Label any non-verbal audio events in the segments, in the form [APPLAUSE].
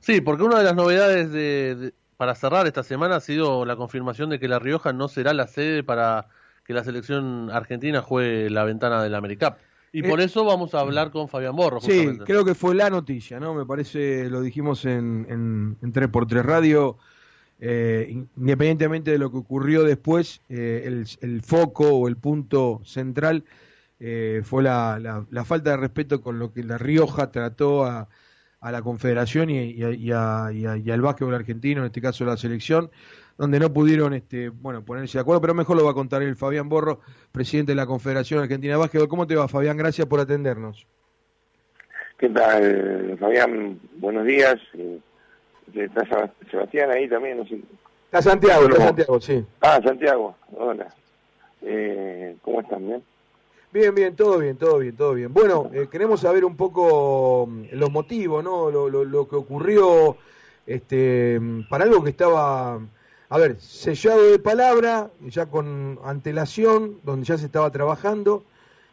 Sí, porque una de las novedades de, para cerrar esta semana ha sido la confirmación de que La Rioja no será la sede para que la selección argentina juegue la ventana del AmeriCup. Y por eh, eso vamos a hablar con Fabián Borro. Sí, creo que fue la noticia, ¿no? Me parece, lo dijimos en, en, en 3x3 Radio, eh, independientemente de lo que ocurrió después, eh, el, el, foco o el punto central eh, fue la, la, falta de respeto con lo que La Rioja trató a, a la Confederación y, y, y, y, al básquetbol argentino, en este caso la selección, donde no pudieron este, bueno, ponerse de acuerdo, pero mejor lo va a contar el Fabián Borro, presidente de la Confederación Argentina de Básquetbol. ¿Cómo te va, Fabián? Gracias por atendernos. ¿Qué tal, Fabián? Buenos días. ¿Está Sebastián ahí también? No sé. Está Santiago, está Santiago, sí. Ah, Santiago, hola. Eh, ¿Cómo están? ¿Bien? Bien, bien, todo bien, todo bien, todo bien. Bueno, eh, queremos saber un poco mm, los motivos, ¿no? Lo, lo, que ocurrió este, mm, para algo que estaba a ver, sellado de palabra, ya con antelación, donde ya se estaba trabajando,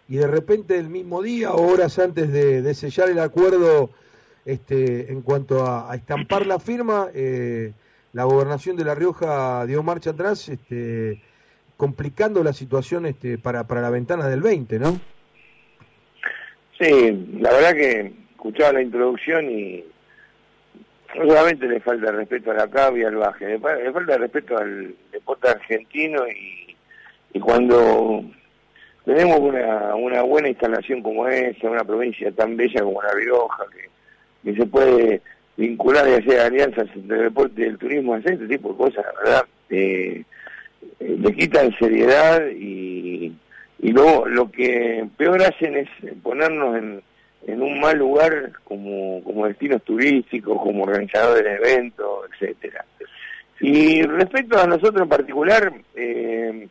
y de repente el mismo día, horas antes de, sellar el acuerdo este, en cuanto a, estampar la firma, eh, la gobernación de La Rioja dio marcha atrás, este, complicando la situación este, para, para la ventana del 20, ¿no? Sí, la verdad que escuchaba la introducción y no solamente le falta respeto a la CAB y al baje, le, falta respeto al deporte argentino y, y cuando tenemos una, una buena instalación como esa, una provincia tan bella como La Rioja, que, que se puede vincular y hacer alianzas entre el deporte y el turismo, hacer este tipo de cosas, la verdad, eh, le quitan seriedad y, y luego lo que peor hacen es ponernos en en un mal lugar como, como destinos turísticos, como organizadores de eventos, etcétera. Y respecto a nosotros en particular, eh,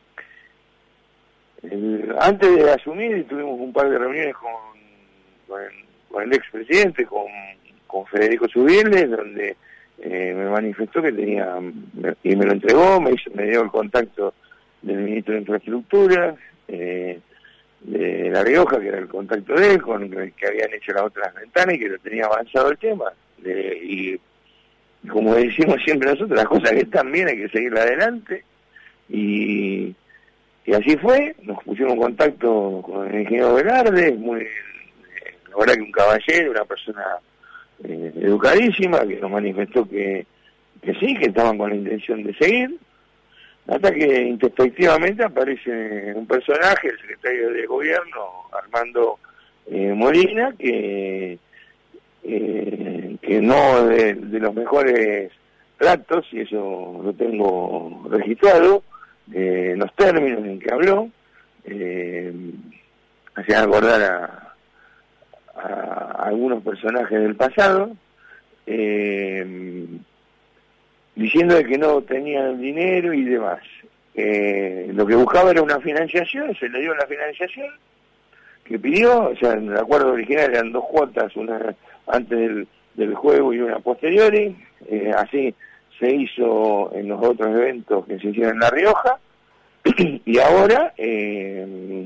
antes de asumir tuvimos un par de reuniones con, con, el, con el expresidente, con, con Federico Subiles, donde eh, me manifestó que tenía, y me lo entregó, me, hizo, me dio el contacto del ministro de Infraestructura, eh, de La Rioja, que era el contacto de él, con que habían hecho las otras ventanas y que lo tenía avanzado el tema. y como decimos siempre nosotros, las cosas que están bien hay que seguirla adelante. Y, y así fue, nos pusimos en contacto con el ingeniero Velarde, muy, la verdad que un caballero, una persona eh, educadísima, que nos manifestó que, que sí, que estaban con la intención de seguir. Hasta que introspectivamente aparece un personaje, el secretario de gobierno, Armando eh, Molina, que, eh, que no de, de, los mejores tratos, y eso lo tengo registrado, eh, los términos en que habló, eh, hacían acordar a, a, algunos personajes del pasado, eh, diciendo que no tenían dinero y demás. Eh, lo que buscaba era una financiación, se le dio la financiación que pidió, o sea, en el acuerdo original eran dos cuotas, una antes del, del juego y una posteriori, eh, así se hizo en los otros eventos que se hicieron en La Rioja, [CLEARS THROAT] y ahora eh,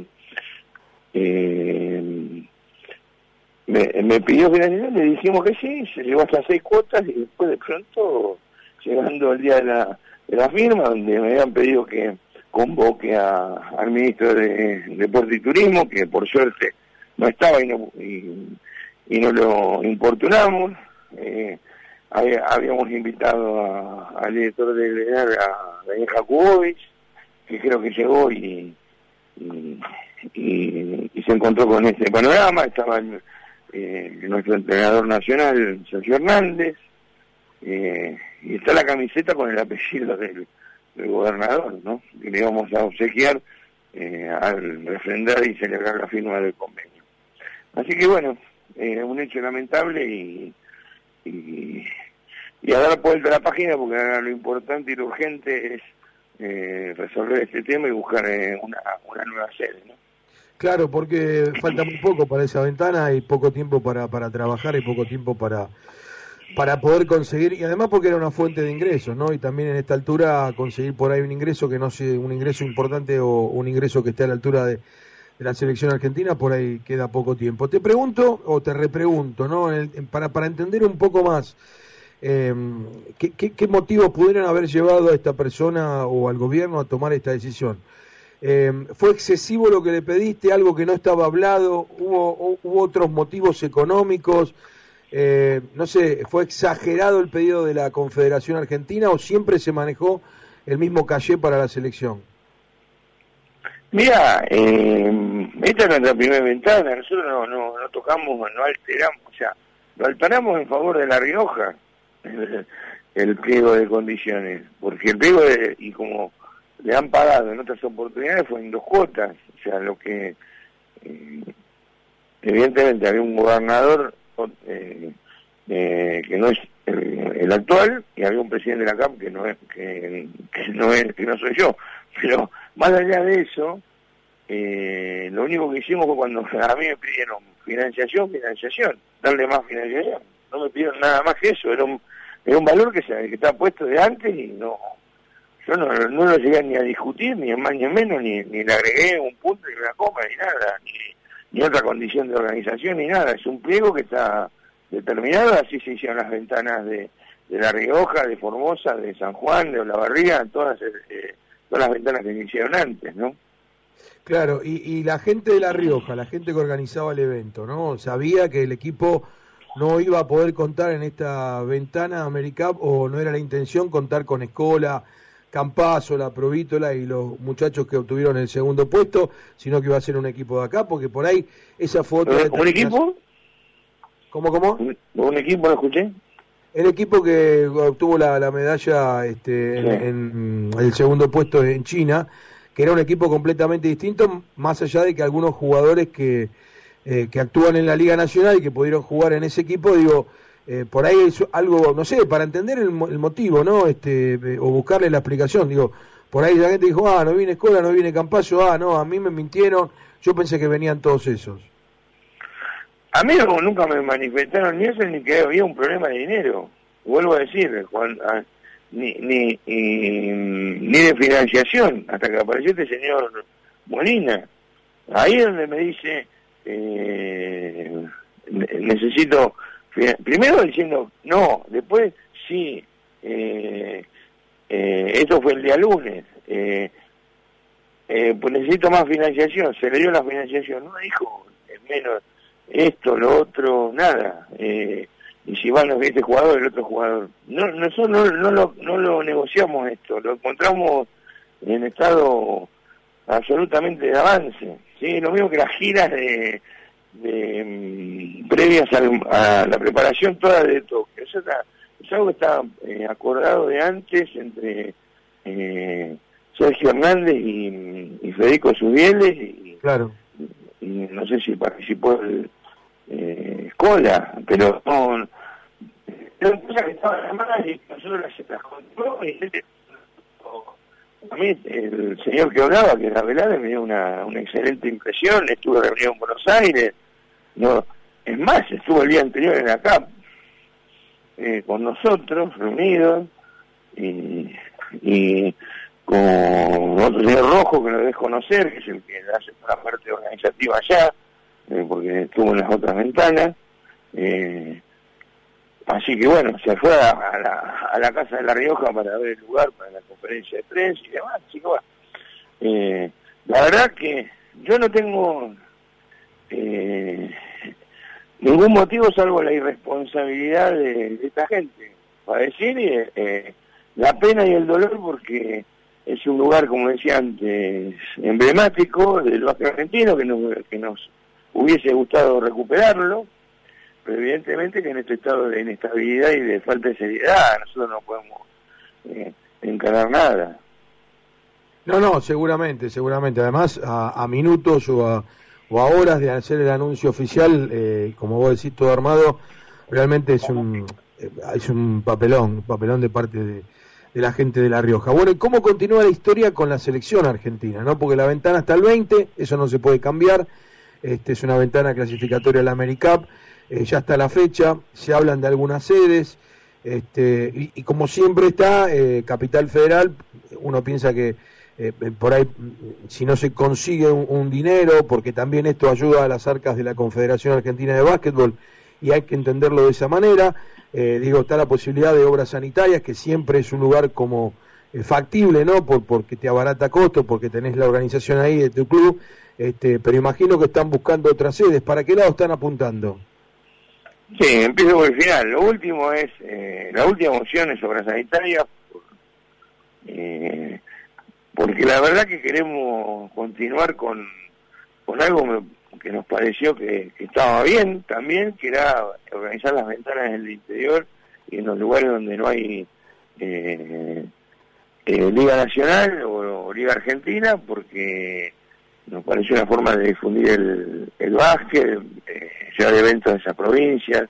me, me pidió financiación, le dijimos que sí, se llevó hasta seis cuotas y después de pronto llegando el día de la, de la firma, donde me habían pedido que convoque a, al ministro de Deporte y Turismo, que por suerte no estaba y no, y, no lo importunamos. Eh, habíamos invitado al director de a Daniel Jakubowicz, que creo que llegó y, y, y, se encontró con este panorama. Estaba eh, nuestro entrenador nacional, Sergio Hernández, eh, y está la camiseta con el apellido del, gobernador, ¿no? Que le íbamos a obsequiar eh, al refrendar y celebrar la firma del convenio. Así que bueno, eh, un hecho lamentable y, y, y, a dar vuelta a la página porque lo importante y lo urgente es resolver este tema y buscar una, una nueva sede, ¿no? Claro, porque falta muy poco para esa ventana y poco tiempo para, para trabajar y poco tiempo para para poder conseguir, y además porque era una fuente de ingresos, ¿no? Y también en esta altura conseguir por ahí un ingreso que no sea un ingreso importante o un ingreso que esté a la altura de, la selección argentina, por ahí queda poco tiempo. Te pregunto, o te repregunto, ¿no? para, para entender un poco más, Eh, ¿qué, qué, motivos pudieron haber llevado a esta persona o al gobierno a tomar esta decisión? Eh, ¿Fue excesivo lo que le pediste, algo que no estaba hablado? ¿Hubo, hubo otros motivos económicos? Eh, no sé, ¿fue exagerado el pedido de la Confederación Argentina o siempre se manejó el mismo calle para la selección? Mira, eh, esta es nuestra primera ventana, nosotros no, no, no tocamos, no alteramos, o sea, lo alteramos en favor de La Rioja, [LAUGHS] el, pliego de condiciones, porque el pliego, de, y como le han pagado en otras oportunidades, fue en dos cuotas, o sea, lo que, eh, evidentemente había un gobernador eh, eh, que no es el, actual y había un presidente de la CAP que no es que, no es que no soy yo. Pero más allá de eso eh, lo único que hicimos fue cuando [LAUGHS] a mí me pidieron financiación financiación darle más financiación. No me pidieron nada más que eso era un era un valor que se que está puesto de antes y no yo no, no lo llegué ni a discutir ni más ni menos ni, ni le agregué un punto ni una coma ni nada ni ni otra condición de organización ni nada. Es un pliego que está determinado, así se hicieron las ventanas de, de La Rioja, de Formosa, de San Juan, de Olavarría, todas, eh, todas las ventanas que se hicieron antes, ¿no? Claro, y, y la gente de La Rioja, la gente que organizaba el evento, ¿no? Sabía que el equipo no iba a poder contar en esta ventana AmeriCup o no era la intención contar con Escola, Campazo, la Provítola y los muchachos que obtuvieron el segundo puesto, sino que iba a ser un equipo de acá, porque por ahí esa foto... ¿Un equipo? ¿Cómo, cómo? ¿Un equipo lo escuché? El equipo que obtuvo la, medalla este, en, el segundo puesto en China, que era un equipo completamente distinto, más allá de que algunos jugadores que, eh, que actúan en la Liga Nacional y que pudieron jugar en ese equipo, digo, eh, por ahí es algo, no sé, para entender el, motivo, ¿no? Este, eh, o buscarle la explicación, digo, por ahí la gente dijo, ah, no viene escuela, no viene Campazo, ah, no, a mí me mintieron, yo pensé que venían todos esos. A mí nunca me manifestaron ni eso ni que había un problema de dinero, vuelvo a decir, Juan, ah, ni, ni, ni de financiación, hasta que apareció este señor Molina. Ahí es donde me dice, eh, necesito primero diciendo no, después sí, eh, eh, esto fue el día lunes, eh, eh, pues necesito más financiación, se le dio la financiación, no dijo menos esto, lo otro, nada, eh, y si van este jugador, el otro jugador. No, nosotros no, no, lo, no lo negociamos esto, lo encontramos en estado absolutamente de avance, ¿sí? lo mismo que las giras de de, mm, previas a, la preparación toda de Tokio. Eso es algo que está eh, acordado de antes entre eh, Sergio Hernández y, Federico Subieles y, claro. y, no sé si participó el eh, Escola, pero no, pero que estaba en y nosotros las, las contó y a mí el señor que hablaba, que era Velade, me dio una, una excelente impresión, estuve reunido en Buenos Aires, no es más, estuvo el día anterior en acá eh, con nosotros, reunidos, y, con otro señor Rojo que lo debes conocer, que es el que hace la parte organizativa allá, eh, porque estuvo en las otras ventanas. Eh, Así que bueno, se fue a, la, a la Casa de La Rioja para ver el lugar para la conferencia de y demás. Que bueno, eh, la verdad que yo no tengo eh, ningún motivo salvo la irresponsabilidad de, esta gente. Para decir eh, la pena y el dolor porque es un lugar, como decía antes, emblemático del básquet argentino que nos, que nos hubiese gustado recuperarlo evidentemente que en este estado de inestabilidad y de falta de seriedad nosotros no podemos eh, encarar nada. No, no, seguramente, seguramente. Además, a, minutos o a, o a, horas de hacer el anuncio oficial, eh, como vos decís, todo armado, realmente es un, eh, es un papelón, papelón de parte de, de la gente de La Rioja. Bueno, ¿y cómo continúa la historia con la selección argentina? no Porque la ventana está al 20, eso no se puede cambiar. Este es una ventana clasificatoria a la AmeriCup. Eh, ya está la fecha, se hablan de algunas sedes, este, y, como siempre está, eh, Capital Federal, uno piensa que eh, por ahí, si no se consigue un, dinero, porque también esto ayuda a las arcas de la Confederación Argentina de Básquetbol, y hay que entenderlo de esa manera, eh, digo, está la posibilidad de obras sanitarias, que siempre es un lugar como factible, ¿no? Por, porque te abarata costos, porque tenés la organización ahí de tu club, este, pero imagino que están buscando otras sedes. ¿Para qué lado están apuntando? Sí, empiezo por el final. Lo último es, eh, la última opción es obra sanitaria, eh, porque la verdad que queremos continuar con, con algo que nos pareció que, estaba bien también, que era organizar las ventanas en el interior y en los lugares donde no hay eh, eh, Liga Nacional o, Liga Argentina, porque nos pareció una forma de difundir el, el básquet, eh, llevar eventos de esa provincia,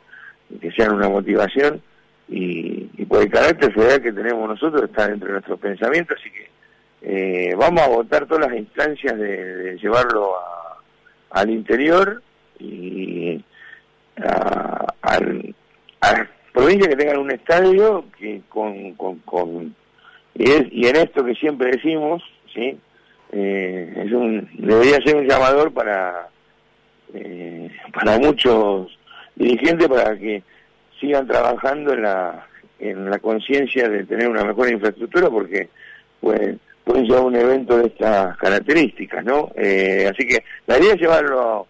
que sean una motivación, y, por el carácter federal que tenemos nosotros está dentro de nuestros pensamientos, así que eh, vamos a votar todas las instancias de llevarlo a al interior y a, las provincias que tengan un estadio que con, con, y, en esto que siempre decimos sí eh, es un debería ser un llamador para eh, para muchos dirigentes para que sigan trabajando en la en la conciencia de tener una mejor infraestructura porque pues pueden llevar un evento de estas características, ¿no? Eh, así que la idea es llevarlo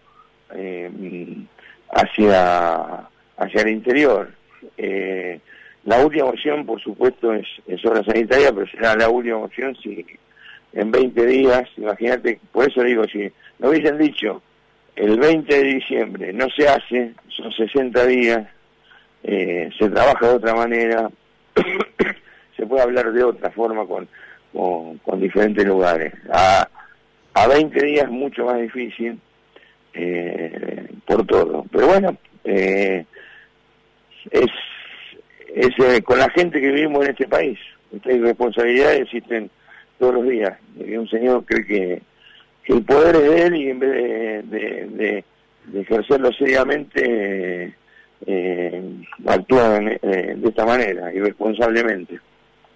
eh, hacia, hacia el interior. Eh, la última opción, por supuesto, es, es obra sanitaria, pero será la última opción si en 20 días, imagínate, por eso digo, si no hubiesen dicho el 20 de diciembre no se hace, son 60 días, se trabaja de otra manera, [COUGHS] se puede hablar de otra forma con con, diferentes lugares. A, a 20 días mucho más difícil eh, por todo. Pero bueno, eh, es, es eh, con la gente que vivimos en este país. Estas irresponsabilidades existen todos los días. un señor cree que, el poder es de él y en vez de, ejercerlo seriamente actúa de esta manera, irresponsablemente.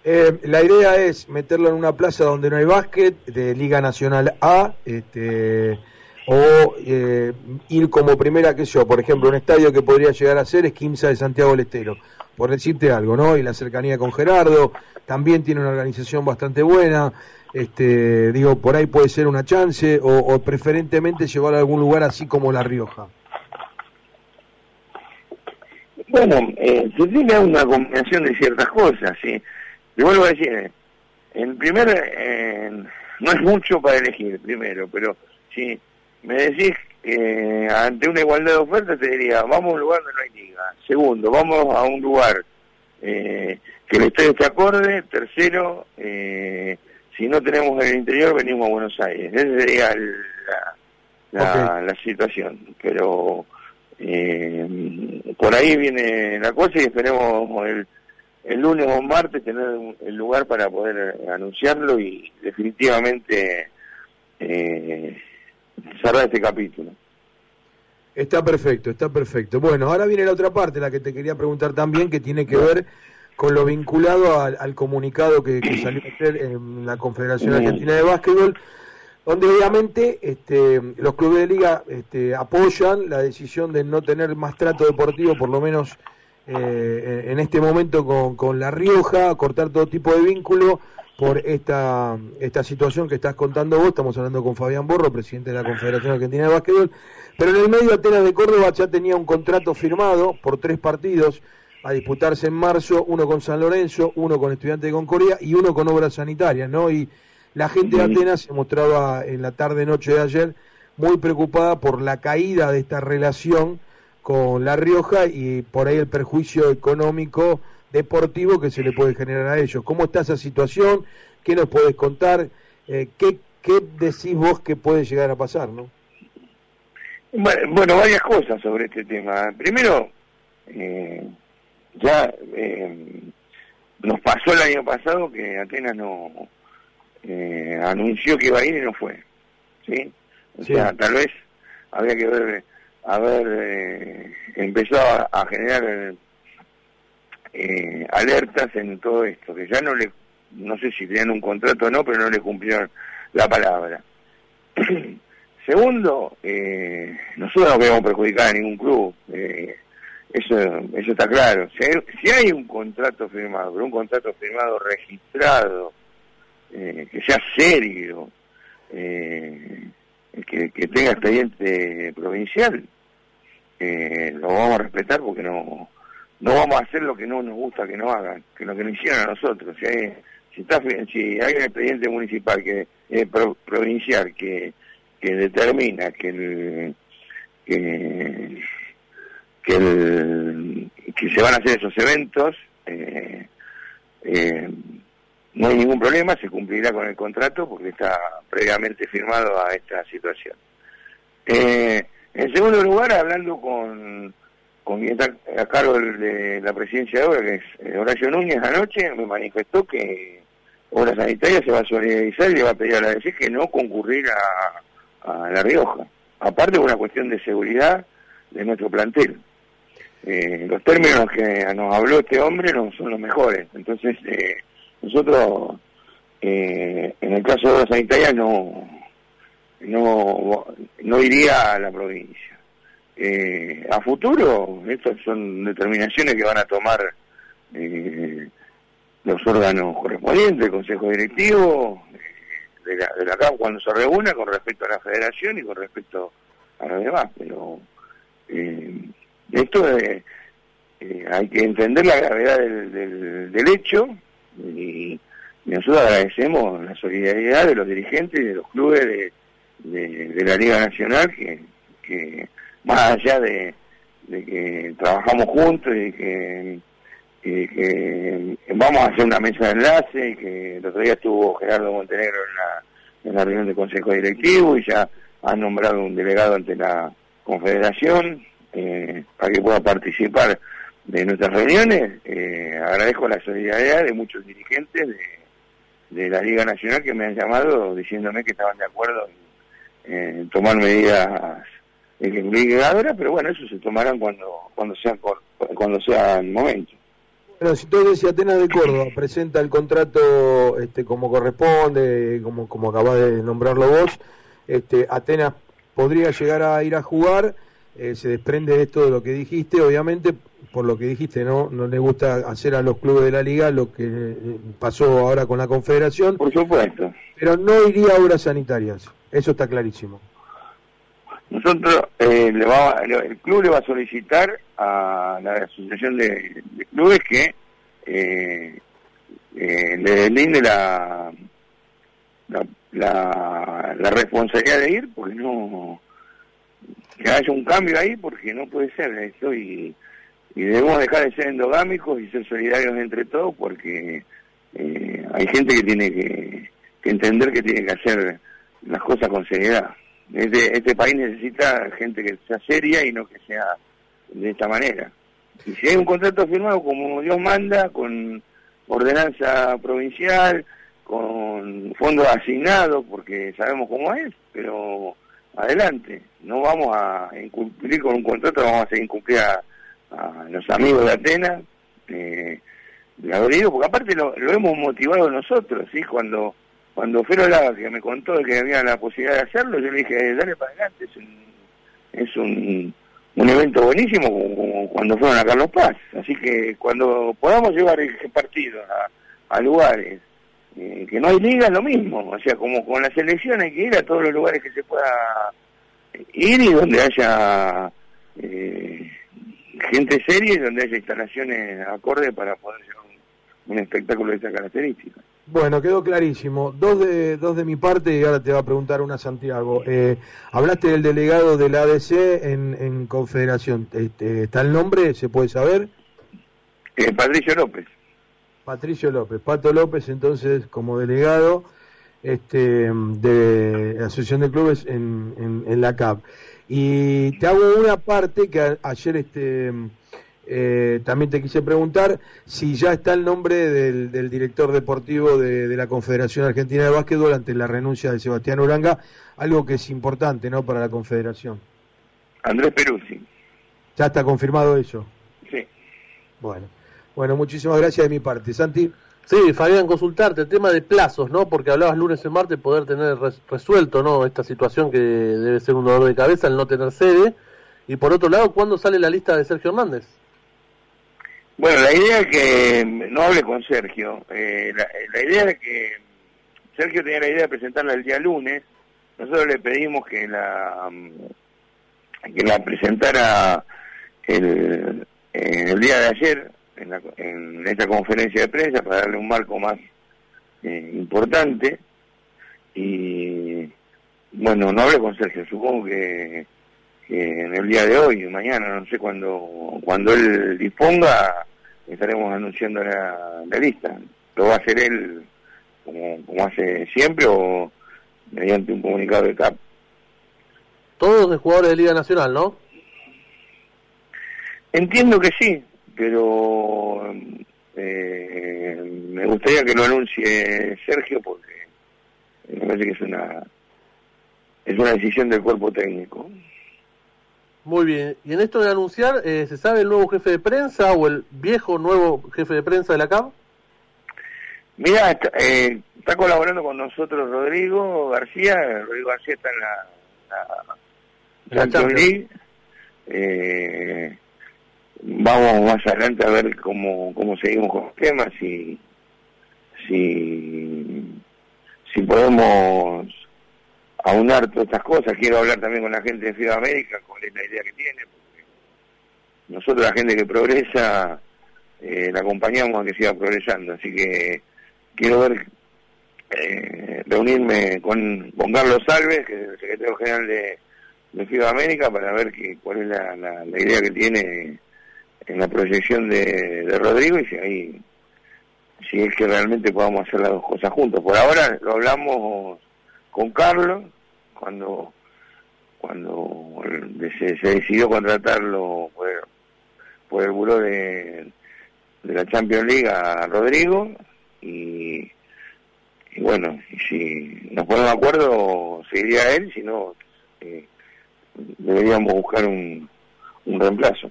Eh, la idea es meterlo en una plaza donde no hay básquet, de Liga Nacional A, este, o eh, ir como primera, que yo, por ejemplo, un estadio que podría llegar a ser es Quimsa de Santiago del Estero, por decirte algo, ¿no? Y la cercanía con Gerardo, también tiene una organización bastante buena, este, digo, por ahí puede ser una chance, o, preferentemente llevar a algún lugar así como La Rioja. Bueno, eh, una combinación de ciertas cosas, sí. Y vuelvo a decir, en primer, no es mucho para elegir, primero, pero si me decís que ante una igualdad de ofertas, te diría, vamos a un lugar donde no hay liga. Segundo, vamos a un lugar eh, que el estadio esté acorde. Tercero, eh, si no tenemos en el interior, venimos a Buenos Aires. Esa sería la, la, situación. Pero eh, por ahí viene la cosa y esperemos el el lunes o martes tener el lugar para poder anunciarlo y definitivamente eh, cerrar este capítulo. Está perfecto, está perfecto. Bueno, ahora viene la otra parte, la que te quería preguntar también, que tiene que ver con lo vinculado al, comunicado que, salió ayer en la Confederación Argentina de Básquetbol, donde obviamente este, los clubes de liga este, apoyan la decisión de no tener más trato deportivo, por lo menos eh, en este momento con, con La Rioja, cortar todo tipo de vínculo por esta, esta situación que estás contando vos. Estamos hablando con Fabián Borro, presidente de la Confederación Argentina de Básquetbol. Pero en el medio Atenas de Córdoba ya tenía un contrato firmado por tres partidos a disputarse en marzo, uno con San Lorenzo, uno con Estudiantes de Concordia y uno con Obras Sanitarias, ¿no? Y la gente de Atenas se mostraba en la tarde-noche de ayer muy preocupada por la caída de esta relación con La Rioja y por ahí el perjuicio económico deportivo que se le puede generar a ellos. ¿Cómo está esa situación? ¿Qué nos puedes contar? Eh, ¿qué, ¿Qué decís vos que puede llegar a pasar? no Bueno, varias cosas sobre este tema. Primero, eh, ya eh, nos pasó el año pasado que Atenas no anunció que iba a ir y no fue. ¿sí? O sea, tal vez había que ver haber eh, empezado a, generar eh, alertas en todo esto, que ya no le, no sé si tenían un contrato o no, pero no le cumplieron la palabra. [CLEARS THROAT] Segundo, eh, nosotros no queremos perjudicar a ningún club. Eh, eso, eso está claro. Si hay, un contrato firmado, pero un contrato firmado registrado, eh, que sea serio, eh, que, tenga expediente provincial, lo vamos a respetar porque no no vamos a hacer lo que no nos gusta que nos hagan, que lo que nos hicieron a nosotros. Si hay, si, hay un expediente municipal que eh, provincial que, que determina que el, que, que, se van a hacer esos eventos, eh, eh, no hay ningún problema, se cumplirá con el contrato porque está previamente firmado a esta situación. Eh, en segundo lugar, hablando con, con quien está a cargo de la presidencia de ahora, que es eh, Horacio Núñez, anoche me manifestó que Obra Sanitaria se va a solidarizar y le va a pedir a la DC que no concurrir a, La Rioja. Aparte de una cuestión de seguridad de nuestro plantel. Eh, los términos que nos habló este hombre no son los mejores. Entonces, eh, nosotros, en el caso de la sanitaria, no, no, no iría a la provincia. Eh, a futuro, estas son determinaciones que van a tomar eh, los órganos correspondientes, el Consejo Directivo, de la, de la CAP cuando se reúna con respecto a la federación y con respecto a los demás. Pero eh, esto eh, hay que entender la gravedad del, del, hecho y, nosotros agradecemos la solidaridad de los dirigentes y de los clubes de, de, la Liga Nacional que más allá de, que trabajamos juntos y que, vamos a hacer una mesa de enlace y que el otro día estuvo Gerardo Montenegro en la, reunión del Consejo Directivo y ya han nombrado un delegado ante la Confederación eh, para que pueda participar de nuestras reuniones. Eh, agradezco la solidaridad de muchos dirigentes de, la Liga Nacional que me han llamado diciéndome que estaban de acuerdo en, tomar medidas obligadoras, pero bueno, eso se tomarán cuando cuando sea cuando sea el momento. Bueno, si entonces si Atenas de Córdoba presenta el contrato este como corresponde, como como acabas de nombrarlo vos, este Atenas podría llegar a ir a jugar, eh, se desprende esto de lo que dijiste, obviamente por lo que dijiste, ¿no? No le gusta hacer a los clubes de la liga lo que eh, pasó ahora con la confederación. Por supuesto. Pero no iría a obras sanitarias, eso está clarísimo. Nosotros, eh, le va, el club le va a solicitar a la asociación de, clubes que eh, eh, le delinde la, la, la, responsabilidad de ir, porque no que haya un cambio ahí, porque no puede ser esto y y debemos dejar de ser endogámicos y ser solidarios entre todos porque eh, hay gente que tiene que, entender que tiene que hacer las cosas con seriedad. Este, este país necesita gente que sea seria y no que sea de esta manera. Y si hay un contrato firmado como Dios manda, con ordenanza provincial, con fondos asignados, porque sabemos cómo es, pero adelante, no vamos a incumplir con un contrato, vamos a hacer incumplir a a los amigos de Atenas, eh, porque aparte lo, hemos motivado nosotros, ¿sí? Cuando cuando Fero que me contó que había la posibilidad de hacerlo, yo le dije, dale para adelante, es un, es un, un evento buenísimo cuando fueron a Carlos Paz. Así que cuando podamos llevar ese partido a, lugares eh, que no hay liga, lo mismo. O sea, como con la selección hay que ir a todos los lugares que se pueda ir y donde haya... Eh, gente seria y donde haya instalaciones acorde para poder llevar un, espectáculo de esa característica. Bueno, quedó clarísimo. Dos de, dos de mi parte y ahora te va a preguntar una Santiago. Eh, hablaste del delegado de la ADC en, en Confederación. Este, ¿Está el nombre? ¿Se puede saber? Eh, Patricio López. Patricio López. Pato López, entonces, como delegado este, de la Asociación de Clubes en, en, en la CAP. Y te hago una parte que ayer este eh, también te quise preguntar si ya está el nombre del, director deportivo de, la Confederación Argentina de Básquetbol ante la renuncia de Sebastián Uranga, algo que es importante ¿no? para la Confederación. Andrés Peruzzi. ¿Ya está confirmado eso? Sí. Bueno, bueno, muchísimas gracias de mi parte. Santi. Sí, Fabián, consultarte el tema de plazos, ¿no? Porque hablabas lunes y martes poder tener resuelto, ¿no? Esta situación que debe ser un dolor de cabeza el no tener sede. Y por otro lado, ¿cuándo sale la lista de Sergio Hernández? Bueno, la idea es que no hable con Sergio. Eh, la, idea es que Sergio tenía la idea de presentarla el día lunes. Nosotros le pedimos que la que la presentara el, el día de ayer en, la, en esta conferencia de prensa para darle un marco más eh, importante y bueno, no hablé con Sergio, supongo que, en el día de hoy, mañana, no sé cuándo, cuando él disponga, estaremos anunciando la, lista. Lo va a hacer él como, como hace siempre o mediante un comunicado de CAP. Todos de jugadores de Liga Nacional, ¿no? Entiendo que sí, pero eh, me gustaría que lo anuncie Sergio porque me parece que es una es una decisión del cuerpo técnico. Muy bien. Y en esto de anunciar, eh, ¿se sabe el nuevo jefe de prensa o el viejo nuevo jefe de prensa de la CAM? Mira, está, eh, está colaborando con nosotros Rodrigo García. Rodrigo García está en la, la, Champions Eh, vamos más adelante a ver cómo, cómo seguimos con los temas y si, si podemos aunar todas estas cosas. Quiero hablar también con la gente de Ciudad América, cuál es la idea que tiene. Porque nosotros, la gente que progresa, eh, la acompañamos a que siga progresando. Así que quiero ver, eh, reunirme con, con Carlos Salves, que es el secretario general de, de América, para ver que, cuál es la, la, la idea que tiene en la proyección de, Rodrigo y si ahí si es que realmente podamos hacer las dos cosas juntos. Por ahora lo hablamos con Carlos cuando cuando se, decidió contratarlo por, por el buró de, de la Champions League a Rodrigo y, bueno, si nos ponemos de acuerdo seguiría él, si no eh, deberíamos buscar un, un reemplazo.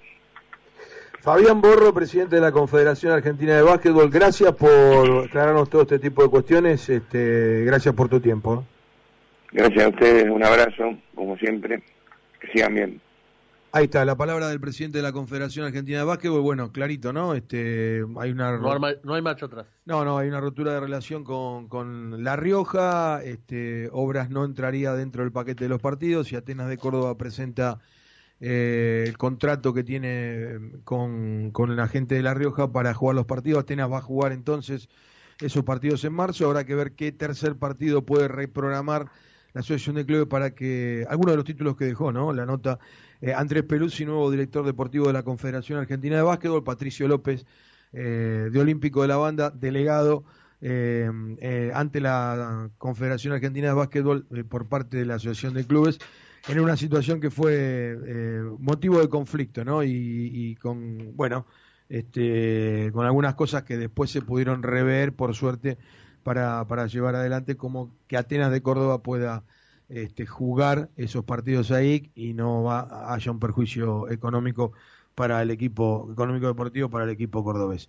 Fabián Borro, presidente de la Confederación Argentina de Básquetbol, gracias por aclararnos todo este tipo de cuestiones, este, gracias por tu tiempo. Gracias a ustedes, un abrazo, como siempre, que sigan bien. Ahí está, la palabra del presidente de la Confederación Argentina de Básquetbol, bueno, clarito, ¿no? Este, hay una no, hay marcha atrás. No, no, hay una rotura de relación con, con La Rioja, este, Obras no entraría dentro del paquete de los partidos y Atenas de Córdoba presenta eh, el contrato que tiene con, con la gente de La Rioja para jugar los partidos. Atenas va a jugar entonces esos partidos en marzo. Habrá que ver qué tercer partido puede reprogramar la Asociación de Clubes para que algunos de los títulos que dejó, ¿no? La nota eh, Andrés Peruzzi, nuevo director deportivo de la Confederación Argentina de Básquetbol, Patricio López, eh, de Olímpico de la Banda, delegado ante la Confederación Argentina de Básquetbol por parte de la Asociación de Clubes en una situación que fue eh, motivo de conflicto, ¿no? Y, con, bueno, este, con algunas cosas que después se pudieron rever, por suerte, para, para llevar adelante, como que Atenas de Córdoba pueda este, jugar esos partidos ahí y no va, haya un perjuicio económico para el equipo, económico deportivo para el equipo cordobés.